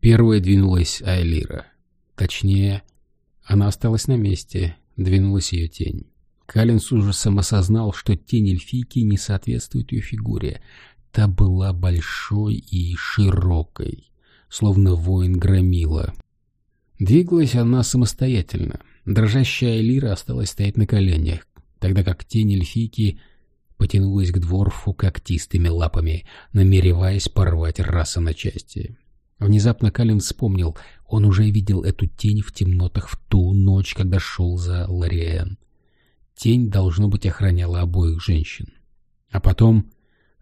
Первая двинулась Айлира. Точнее, она осталась на месте, двинулась ее тень. Калин с ужасом осознал, что тень эльфийки не соответствует ее фигуре. Та была большой и широкой, словно воин громила. Двигалась она самостоятельно. Дрожащая Элира осталась стоять на коленях, тогда как тень эльфийки потянулась к дворфу когтистыми лапами, намереваясь порвать раса на части. Внезапно Калин вспомнил, он уже видел эту тень в темнотах в ту ночь, когда шел за Лориэн. Тень, должно быть, охраняла обоих женщин. А потом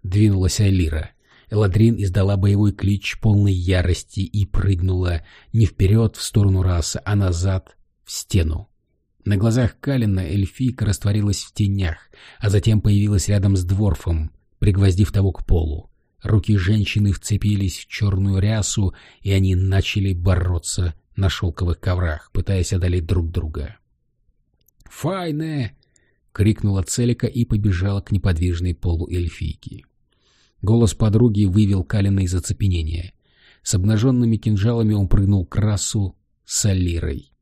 двинулась Айлира. Эладрин издала боевой клич полной ярости и прыгнула не вперед в сторону расы, а назад в стену. На глазах Калина эльфийка растворилась в тенях, а затем появилась рядом с дворфом, пригвоздив того к полу. Руки женщины вцепились в черную рясу, и они начали бороться на шелковых коврах, пытаясь одолеть друг друга. «Файне!» — крикнула Целика и побежала к неподвижной полу эльфийки. Голос подруги вывел Калина из оцепенения. С обнаженными кинжалами он прыгнул к расу с Алирой.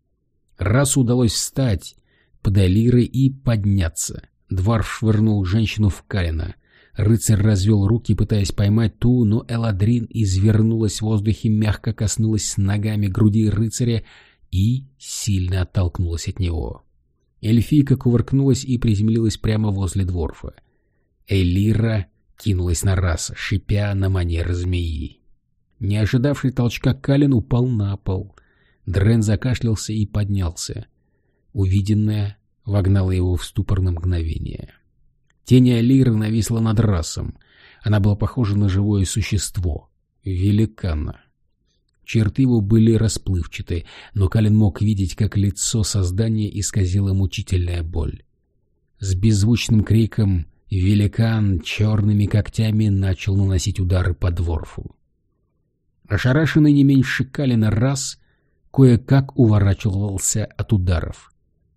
Расу удалось встать под Алирой и подняться. Дварф швырнул женщину в Калина. Рыцарь развел руки, пытаясь поймать ту, но Эладрин извернулась в воздухе, мягко коснулась ногами груди рыцаря и сильно оттолкнулась от него. Эльфийка кувыркнулась и приземлилась прямо возле дворфа. Элира кинулась на раз, шипя на манер змеи. Не ожидавший толчка Калин упал на пол. Дрен закашлялся и поднялся. Увиденное вогнало его в ступор на мгновение. Тень Алиры нависла над расом. Она была похожа на живое существо. Великана. Черты его были расплывчаты, но Калин мог видеть, как лицо создания исказило мучительная боль. С беззвучным криком великан черными когтями начал наносить удары по дворфу. Ошарашенный не меньше Калина раз кое-как уворачивался от ударов.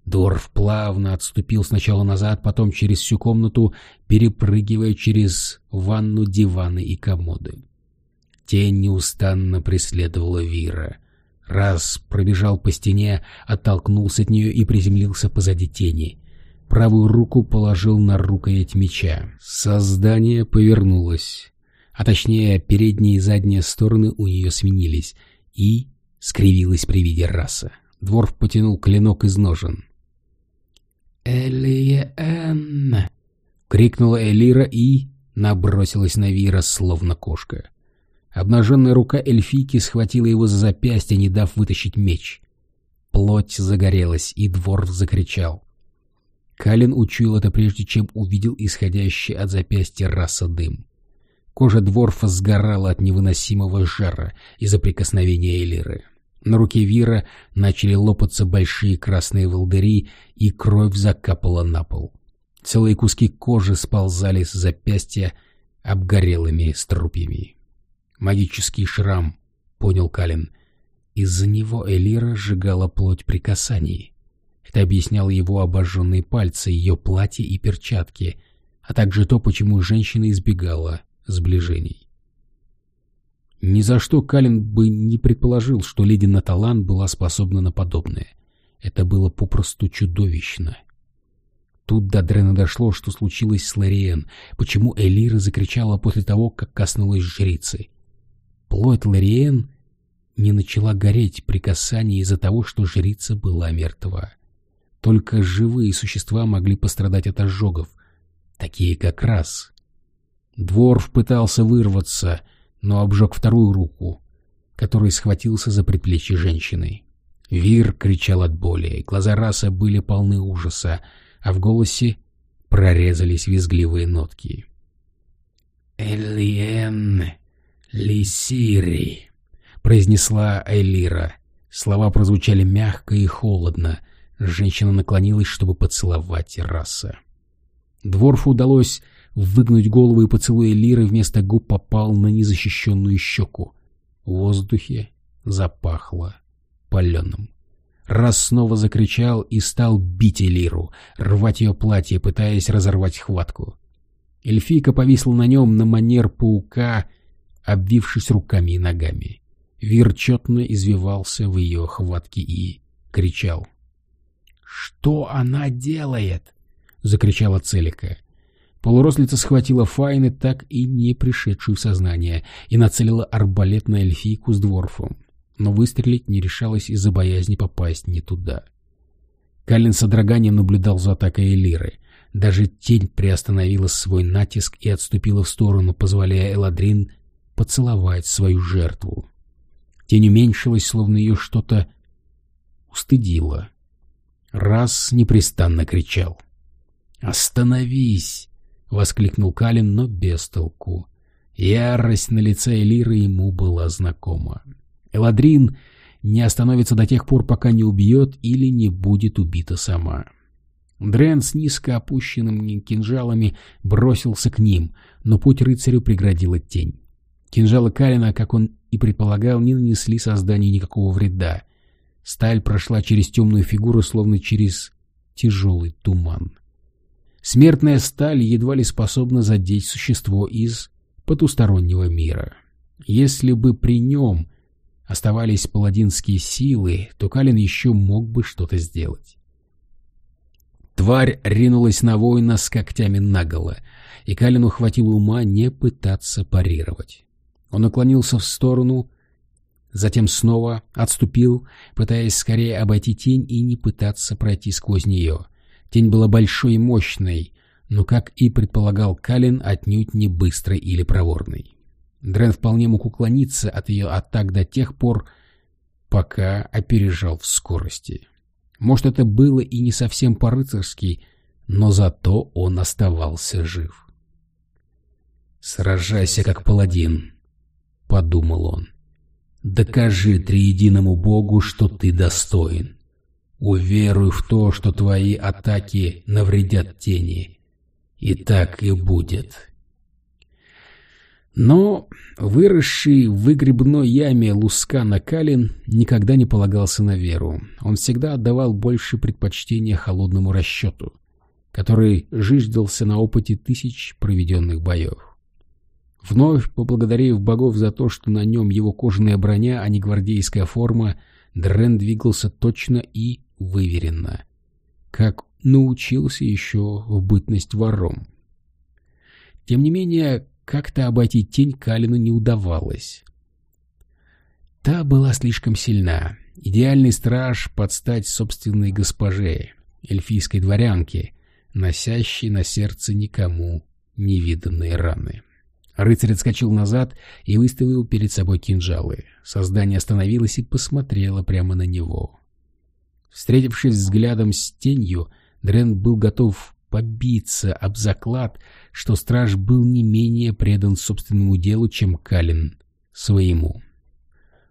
Дворф плавно отступил сначала назад, потом через всю комнату, перепрыгивая через ванну, диваны и комоды. Тень неустанно преследовала Вира. Раз пробежал по стене, оттолкнулся от нее и приземлился позади тени. Правую руку положил на рукоять меча. Создание повернулось. А точнее, передние и задние стороны у нее сменились. И скривилась при виде раса. Дворф потянул клинок из ножен. «Элиен!» — крикнула Элира и набросилась на Вира, словно кошка. Обнаженная рука эльфийки схватила его за запястье, не дав вытащить меч. Плоть загорелась, и двор закричал. Калин учуял это прежде, чем увидел исходящий от запястья раса дым. Кожа дворфа сгорала от невыносимого жара из-за прикосновения Элиры. На руке Вира начали лопаться большие красные волдыри, и кровь закапала на пол. Целые куски кожи сползали с запястья обгорелыми струпьями. Магический шрам, понял Калин. Из-за него Элира сжигала плоть при касании. Это объясняло его обожженные пальцы, ее платье и перчатки, а также то, почему женщина избегала сближений. Ни за что Калин бы не предположил, что леди Наталан была способна на подобное. Это было попросту чудовищно. Тут до Дрена дошло, что случилось с Лориен, почему Элира закричала после того, как коснулась жрицы. Плоть Лориен не начала гореть при касании из-за того, что жрица была мертва. Только живые существа могли пострадать от ожогов, такие как раз. Дворф пытался вырваться, но обжег вторую руку, который схватился за предплечье женщины. Вир кричал от боли, глаза раса были полны ужаса, а в голосе прорезались визгливые нотки. «Элиен Лисири», — произнесла Элира. Слова прозвучали мягко и холодно. Женщина наклонилась, чтобы поцеловать раса. Дворфу удалось выгнуть голову, и поцелуй Элиры вместо губ попал на незащищенную щеку. В воздухе запахло паленым. Раз снова закричал и стал бить Элиру, рвать ее платье, пытаясь разорвать хватку. Эльфийка повисла на нем на манер паука, обвившись руками и ногами. Вир четно извивался в ее хватке и кричал. «Что она делает?» — закричала Целика. Полурослица схватила Файны, так и не пришедшую в сознание, и нацелила арбалет на эльфийку с дворфом, но выстрелить не решалась из-за боязни попасть не туда. Калин с наблюдал за атакой Элиры. Даже тень приостановила свой натиск и отступила в сторону, позволяя Эладрин поцеловать свою жертву. Тень уменьшилась, словно ее что-то устыдило. Раз непрестанно кричал. «Остановись!» — воскликнул Калин, но без толку. Ярость на лице Элиры ему была знакома. Эладрин не остановится до тех пор, пока не убьет или не будет убита сама. Дрен с низко опущенными кинжалами бросился к ним, но путь рыцарю преградила тень. Кинжалы Калина, как он и предполагал, не нанесли созданию никакого вреда. Сталь прошла через темную фигуру, словно через тяжелый туман. Смертная сталь едва ли способна задеть существо из потустороннего мира. Если бы при нем оставались паладинские силы, то Калин еще мог бы что-то сделать. Тварь ринулась на воина с когтями наголо, и Калину хватило ума не пытаться парировать. Он наклонился в сторону, затем снова отступил, пытаясь скорее обойти тень и не пытаться пройти сквозь нее. Тень была большой и мощной, но, как и предполагал Калин, отнюдь не быстрой или проворной. Дрен вполне мог уклониться от ее атак до тех пор, пока опережал в скорости. Может, это было и не совсем по-рыцарски, но зато он оставался жив. «Сражайся, как паладин», — подумал он. «Докажи триединому богу, что ты достоин. Уверуй в то, что твои атаки навредят тени. И так и будет». Но выросший в выгребной яме Лускана Калин никогда не полагался на веру. Он всегда отдавал больше предпочтения холодному расчету, который жиждался на опыте тысяч проведенных боев. Вновь поблагодарив богов за то, что на нем его кожаная броня, а не гвардейская форма, Дрен двигался точно и выверенно, как научился еще в бытность вором. Тем не менее, как-то обойти тень Калину не удавалось. Та была слишком сильна. Идеальный страж под стать собственной госпоже, эльфийской дворянке, носящей на сердце никому невиданные раны. Рыцарь отскочил назад и выставил перед собой кинжалы. Создание остановилось и посмотрело прямо на него. Встретившись взглядом с тенью, Дрен был готов побиться об заклад, что страж был не менее предан собственному делу, чем Калин своему.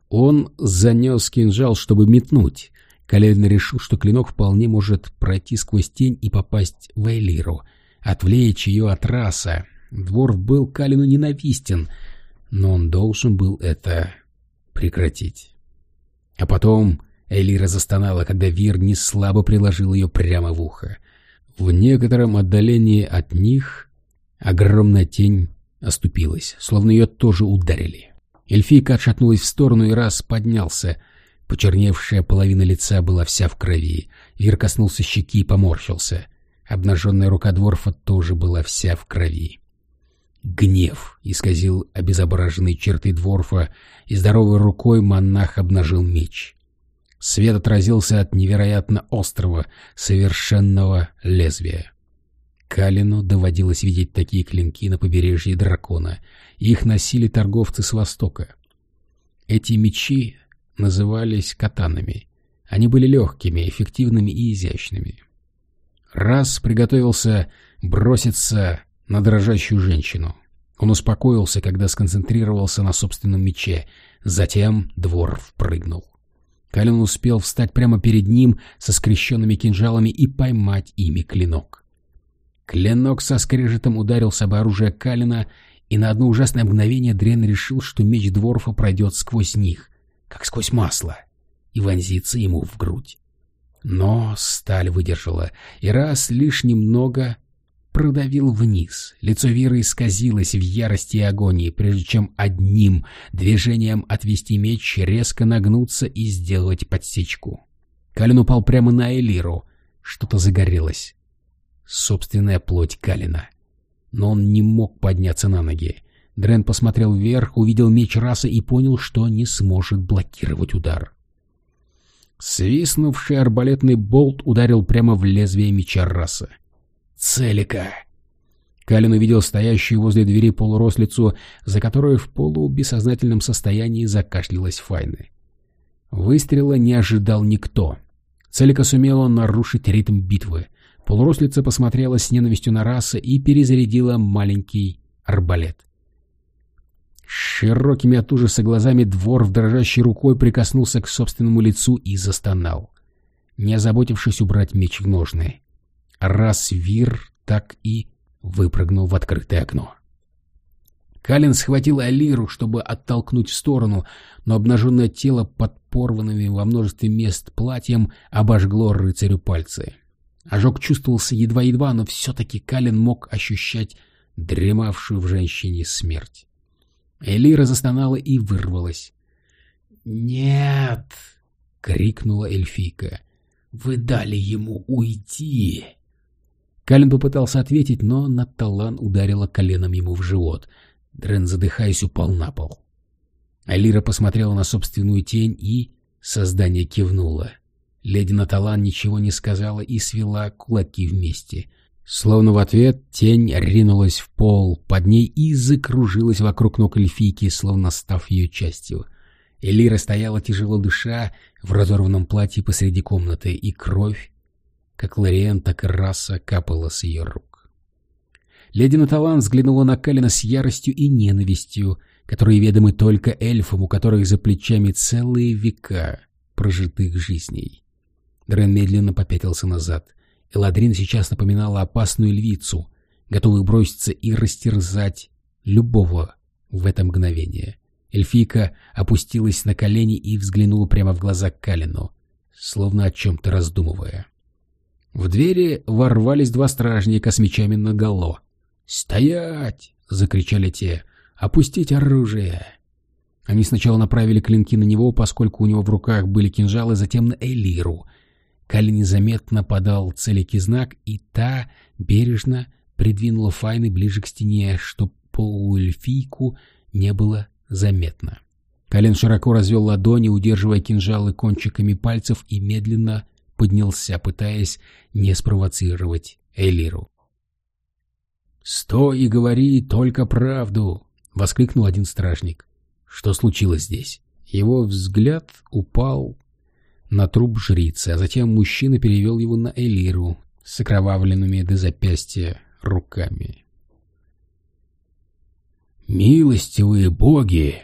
Он занес кинжал, чтобы метнуть. Калин решил, что клинок вполне может пройти сквозь тень и попасть в Эйлиру, отвлечь ее от раса. Дворф был Калину ненавистен, но он должен был это прекратить. А потом Эйлира застонала, когда Вир не слабо приложил ее прямо в ухо. В некотором отдалении от них огромная тень оступилась, словно ее тоже ударили. Эльфийка отшатнулась в сторону и раз поднялся. Почерневшая половина лица была вся в крови. Вир коснулся щеки и поморщился. Обнаженная рука Дворфа тоже была вся в крови. Гнев исказил обезображенные черты Дворфа, и здоровой рукой монах обнажил меч. Свет отразился от невероятно острого, совершенного лезвия. Калину доводилось видеть такие клинки на побережье дракона. Их носили торговцы с востока. Эти мечи назывались катанами. Они были легкими, эффективными и изящными. Раз приготовился броситься на дрожащую женщину. Он успокоился, когда сконцентрировался на собственном мече. Затем двор впрыгнул. Калин успел встать прямо перед ним со скрещенными кинжалами и поймать ими клинок. Клинок со скрежетом ударился об оружие Калина, и на одно ужасное мгновение Дрен решил, что меч Дворфа пройдет сквозь них, как сквозь масло, и вонзится ему в грудь. Но сталь выдержала, и раз лишь немного продавил вниз. Лицо Веры исказилось в ярости и агонии, прежде чем одним движением отвести меч, резко нагнуться и сделать подсечку. Калин упал прямо на Элиру. Что-то загорелось. Собственная плоть Калина. Но он не мог подняться на ноги. Дрен посмотрел вверх, увидел меч расы и понял, что не сможет блокировать удар. Свистнувший арбалетный болт ударил прямо в лезвие меча расы. Целика. Калин увидел стоящую возле двери полурослицу, за которой в полубессознательном состоянии закашлялась Файны. Выстрела не ожидал никто. Целика сумела нарушить ритм битвы. Полурослица посмотрела с ненавистью на раса и перезарядила маленький арбалет. Широкими от ужаса глазами двор в дрожащей рукой прикоснулся к собственному лицу и застонал, не озаботившись убрать меч в ножны раз Вир так и выпрыгнул в открытое окно. Калин схватил Алиру, чтобы оттолкнуть в сторону, но обнаженное тело под порванными во множестве мест платьем обожгло рыцарю пальцы. Ожог чувствовался едва-едва, но все-таки Калин мог ощущать дремавшую в женщине смерть. Элира застонала и вырвалась. «Нет!» — крикнула эльфийка. «Вы дали ему уйти!» Калин попытался ответить, но Наталан ударила коленом ему в живот. Дрен, задыхаясь, упал на пол. Алира посмотрела на собственную тень и... Создание кивнуло. Леди Наталан ничего не сказала и свела кулаки вместе. Словно в ответ тень ринулась в пол под ней и закружилась вокруг ног эльфийки, словно став ее частью. Элира стояла тяжело дыша в разорванном платье посреди комнаты, и кровь как Лориен, так и раса капала с ее рук. Леди Наталан взглянула на Калина с яростью и ненавистью, которые ведомы только эльфам, у которых за плечами целые века прожитых жизней. Дрен медленно попятился назад. Эладрин сейчас напоминала опасную львицу, готовую броситься и растерзать любого в это мгновение. Эльфийка опустилась на колени и взглянула прямо в глаза Калину, словно о чем-то раздумывая. В двери ворвались два стражника с мечами наголо. «Стоять!» — закричали те. «Опустить оружие!» Они сначала направили клинки на него, поскольку у него в руках были кинжалы, затем на Элиру. Кали незаметно подал целикий знак, и та бережно придвинула Файны ближе к стене, чтоб полуэльфийку не было заметно. Калин широко развел ладони, удерживая кинжалы кончиками пальцев, и медленно поднялся, пытаясь не спровоцировать Элиру. «Стой и говори только правду!» — воскликнул один стражник. «Что случилось здесь?» Его взгляд упал на труп жрицы, а затем мужчина перевел его на Элиру с окровавленными до запястья руками. «Милостивые боги!»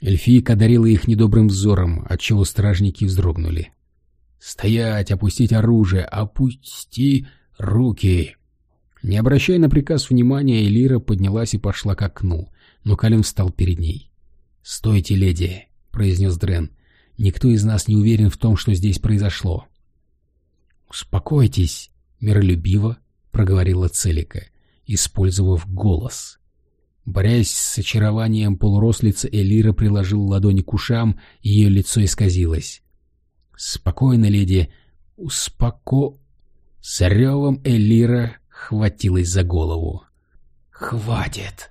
Эльфийка одарила их недобрым взором, отчего стражники вздрогнули. «Стоять! Опустить оружие! Опусти руки!» Не обращая на приказ внимания, Элира поднялась и пошла к окну, но Калин встал перед ней. «Стойте, леди!» — произнес Дрен. «Никто из нас не уверен в том, что здесь произошло». «Успокойтесь!» — миролюбиво проговорила Целика, использовав голос. Борясь с очарованием полурослица, Элира приложил ладони к ушам, и ее лицо исказилось. «Спокойно, леди, успоко...» С ревом Элира хватилась за голову. «Хватит!»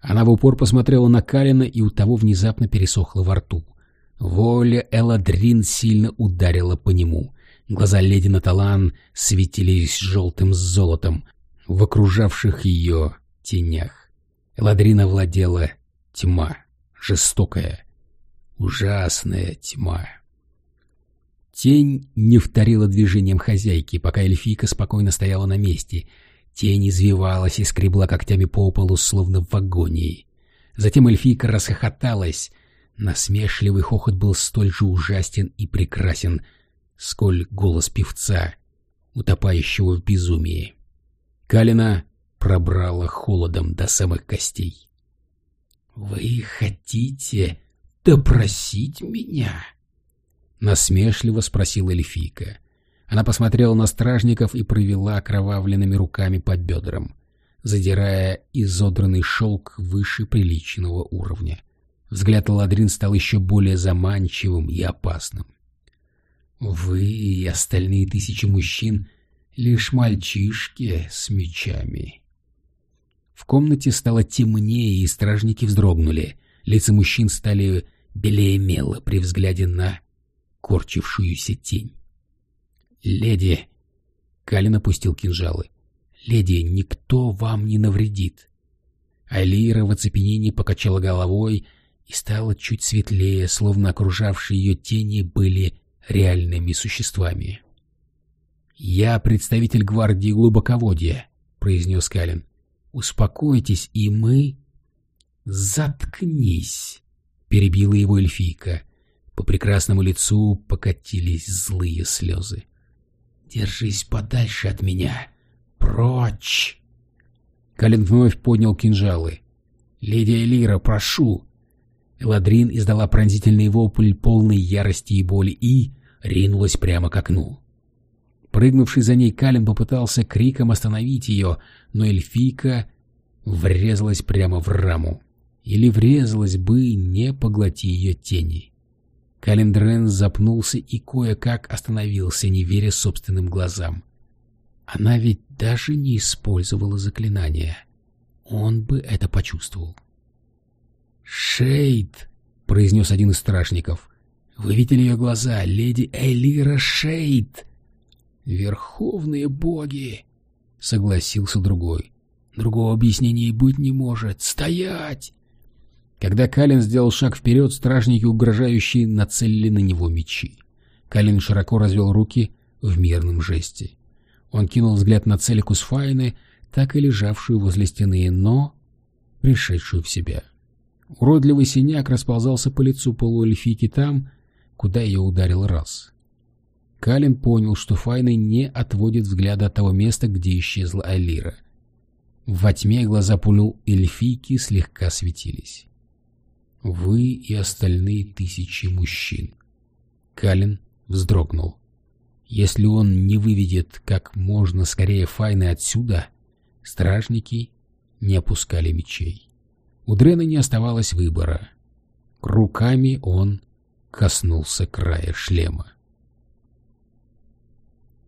Она в упор посмотрела на Калина, и у того внезапно пересохло во рту. Воля Эладрин сильно ударила по нему. Глаза леди Наталан светились желтым золотом в окружавших ее тенях. Эладрина владела тьма, жестокая, ужасная тьма. Тень не вторила движением хозяйки, пока эльфийка спокойно стояла на месте. Тень извивалась и скребла когтями по полу, словно в агонии. Затем эльфийка расхохоталась. Насмешливый хохот был столь же ужасен и прекрасен, сколь голос певца, утопающего в безумии. Калина пробрала холодом до самых костей. «Вы хотите допросить меня?» — насмешливо спросила эльфийка. Она посмотрела на стражников и провела окровавленными руками по бедрам, задирая изодранный шелк выше приличного уровня. Взгляд Ладрин стал еще более заманчивым и опасным. «Вы и остальные тысячи мужчин — лишь мальчишки с мечами». В комнате стало темнее, и стражники вздрогнули. Лица мужчин стали белее мела при взгляде на корчившуюся тень. «Леди!» — Калин опустил кинжалы. «Леди, никто вам не навредит!» Алира в оцепенении покачала головой и стала чуть светлее, словно окружавшие ее тени были реальными существами. «Я представитель гвардии глубоководья», — произнес Калин. «Успокойтесь, и мы...» «Заткнись!» — перебила его эльфийка. По прекрасному лицу покатились злые слезы. «Держись подальше от меня! Прочь!» Калин вновь поднял кинжалы. «Леди Элира, прошу!» Эладрин издала пронзительный вопль полной ярости и боли и ринулась прямо к окну. Прыгнувший за ней Калин попытался криком остановить ее, но эльфийка врезалась прямо в раму. Или врезалась бы, не поглоти ее тени. Калиндрен запнулся и кое-как остановился, не веря собственным глазам. Она ведь даже не использовала заклинание. Он бы это почувствовал. «Шейд!» — произнес один из стражников. «Вы видели ее глаза, леди Элира Шейд!» «Верховные боги!» — согласился другой. «Другого объяснения и быть не может. Стоять!» Когда Калин сделал шаг вперед, стражники, угрожающие, нацелили на него мечи. Калин широко развел руки в мирном жесте. Он кинул взгляд на целику Сфайны, так и лежавшую возле стены, но пришедшую в себя. Уродливый синяк расползался по лицу полуэльфийки там, куда ее ударил раз. Калин понял, что Файна не отводит взгляда от того места, где исчезла Алира. Во тьме глаза полу эльфийки слегка светились. «Вы и остальные тысячи мужчин». Калин вздрогнул. Если он не выведет как можно скорее Файны отсюда, стражники не опускали мечей. У Дрена не оставалось выбора. Руками он коснулся края шлема.